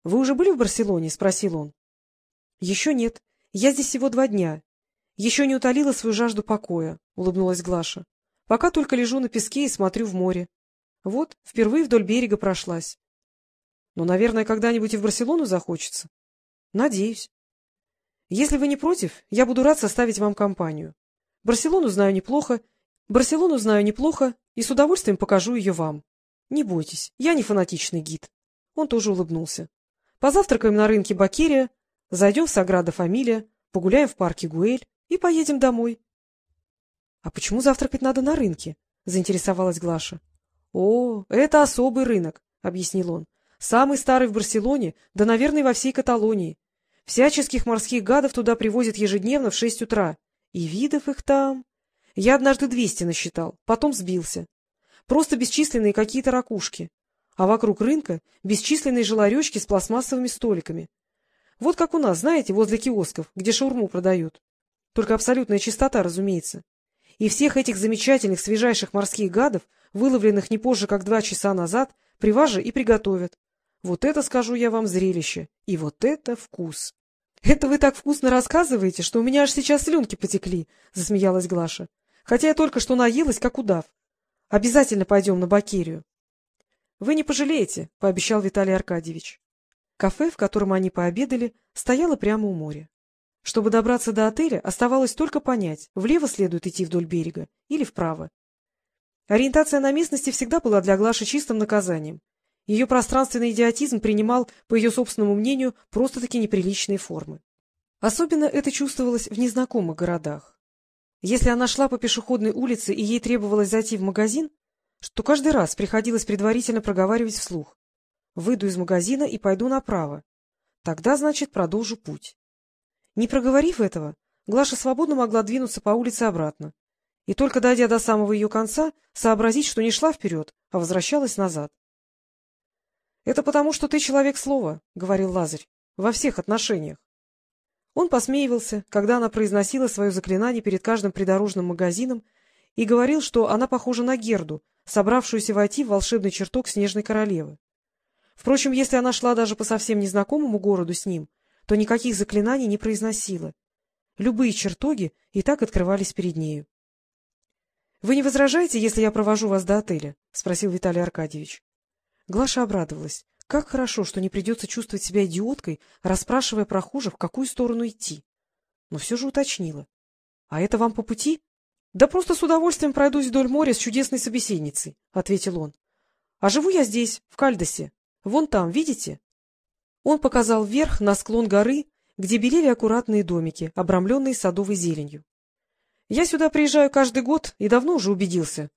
— Вы уже были в Барселоне? — спросил он. — Еще нет. Я здесь всего два дня. Еще не утолила свою жажду покоя, — улыбнулась Глаша. — Пока только лежу на песке и смотрю в море. Вот, впервые вдоль берега прошлась. Но, наверное, когда-нибудь и в Барселону захочется. Надеюсь. Если вы не против, я буду рад составить вам компанию. Барселону знаю неплохо, Барселону знаю неплохо и с удовольствием покажу ее вам. Не бойтесь, я не фанатичный гид. Он тоже улыбнулся. Позавтракаем на рынке Бакерия, зайдем в Саграда Фамилия, погуляем в парке Гуэль и поедем домой. — А почему завтракать надо на рынке? — заинтересовалась Глаша. — О, это особый рынок, — объяснил он. — Самый старый в Барселоне, да, наверное, во всей Каталонии. Всяческих морских гадов туда привозят ежедневно в шесть утра. И видов их там... Я однажды двести насчитал, потом сбился. Просто бесчисленные какие-то ракушки а вокруг рынка бесчисленные жиларечки с пластмассовыми столиками. Вот как у нас, знаете, возле киосков, где шаурму продают. Только абсолютная чистота, разумеется. И всех этих замечательных свежайших морских гадов, выловленных не позже, как два часа назад, при вас же и приготовят. Вот это, скажу я вам, зрелище. И вот это вкус. — Это вы так вкусно рассказываете, что у меня аж сейчас слюнки потекли, — засмеялась Глаша. — Хотя я только что наелась, как удав. Обязательно пойдем на Бакерию. — Вы не пожалеете, — пообещал Виталий Аркадьевич. Кафе, в котором они пообедали, стояло прямо у моря. Чтобы добраться до отеля, оставалось только понять, влево следует идти вдоль берега или вправо. Ориентация на местности всегда была для Глаши чистым наказанием. Ее пространственный идиотизм принимал, по ее собственному мнению, просто-таки неприличные формы. Особенно это чувствовалось в незнакомых городах. Если она шла по пешеходной улице и ей требовалось зайти в магазин, что каждый раз приходилось предварительно проговаривать вслух. Выйду из магазина и пойду направо. Тогда, значит, продолжу путь. Не проговорив этого, Глаша свободно могла двинуться по улице обратно. И только дойдя до самого ее конца, сообразить, что не шла вперед, а возвращалась назад. — Это потому, что ты человек слова, — говорил Лазарь, — во всех отношениях. Он посмеивался, когда она произносила свое заклинание перед каждым придорожным магазином и говорил, что она похожа на Герду, собравшуюся войти в волшебный чертог Снежной Королевы. Впрочем, если она шла даже по совсем незнакомому городу с ним, то никаких заклинаний не произносила. Любые чертоги и так открывались перед нею. — Вы не возражаете, если я провожу вас до отеля? — спросил Виталий Аркадьевич. Глаша обрадовалась. Как хорошо, что не придется чувствовать себя идиоткой, расспрашивая прохожих, в какую сторону идти. Но все же уточнила. — А это вам по пути? — Да просто с удовольствием пройдусь вдоль моря с чудесной собеседницей, — ответил он. — А живу я здесь, в Кальдосе. Вон там, видите? Он показал вверх на склон горы, где белели аккуратные домики, обрамленные садовой зеленью. Я сюда приезжаю каждый год и давно уже убедился,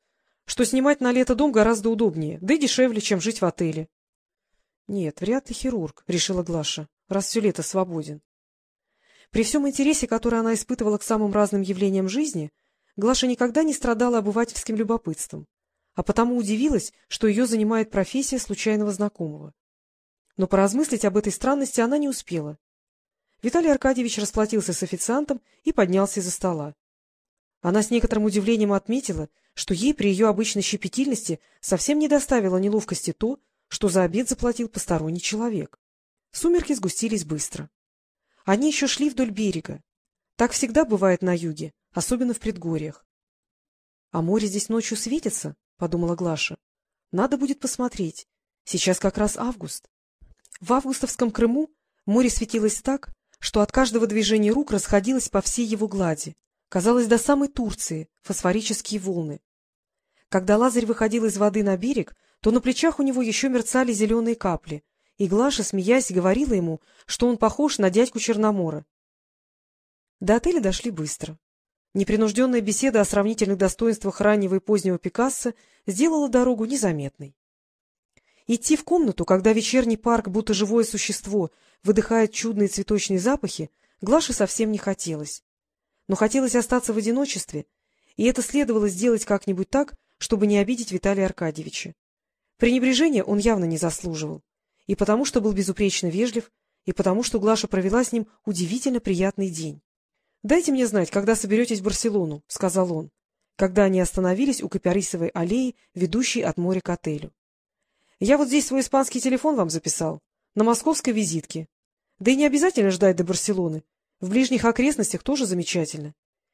что снимать на лето дом гораздо удобнее, да и дешевле, чем жить в отеле. — Нет, вряд ли хирург, — решила Глаша, — раз все лето свободен. При всем интересе, который она испытывала к самым разным явлениям жизни, — Глаша никогда не страдала обывательским любопытством, а потому удивилась, что ее занимает профессия случайного знакомого. Но поразмыслить об этой странности она не успела. Виталий Аркадьевич расплатился с официантом и поднялся из-за стола. Она с некоторым удивлением отметила, что ей при ее обычной щепетильности совсем не доставило неловкости то, что за обед заплатил посторонний человек. Сумерки сгустились быстро. Они еще шли вдоль берега. Так всегда бывает на юге, особенно в предгорьях. — А море здесь ночью светится? — подумала Глаша. — Надо будет посмотреть. Сейчас как раз август. В августовском Крыму море светилось так, что от каждого движения рук расходилось по всей его глади. Казалось, до самой Турции фосфорические волны. Когда Лазарь выходил из воды на берег, то на плечах у него еще мерцали зеленые капли, и Глаша, смеясь, говорила ему, что он похож на дядьку Черномора. До отеля дошли быстро. Непринужденная беседа о сравнительных достоинствах раннего и позднего Пикассо сделала дорогу незаметной. Идти в комнату, когда вечерний парк, будто живое существо, выдыхает чудные цветочные запахи, Глаше совсем не хотелось. Но хотелось остаться в одиночестве, и это следовало сделать как-нибудь так, чтобы не обидеть Виталия Аркадьевича. Пренебрежения он явно не заслуживал, и потому что был безупречно вежлив, и потому что Глаша провела с ним удивительно приятный день. — Дайте мне знать, когда соберетесь в Барселону, — сказал он, когда они остановились у Капярисовой аллеи, ведущей от моря к отелю. — Я вот здесь свой испанский телефон вам записал. На московской визитке. Да и не обязательно ждать до Барселоны. В ближних окрестностях тоже замечательно.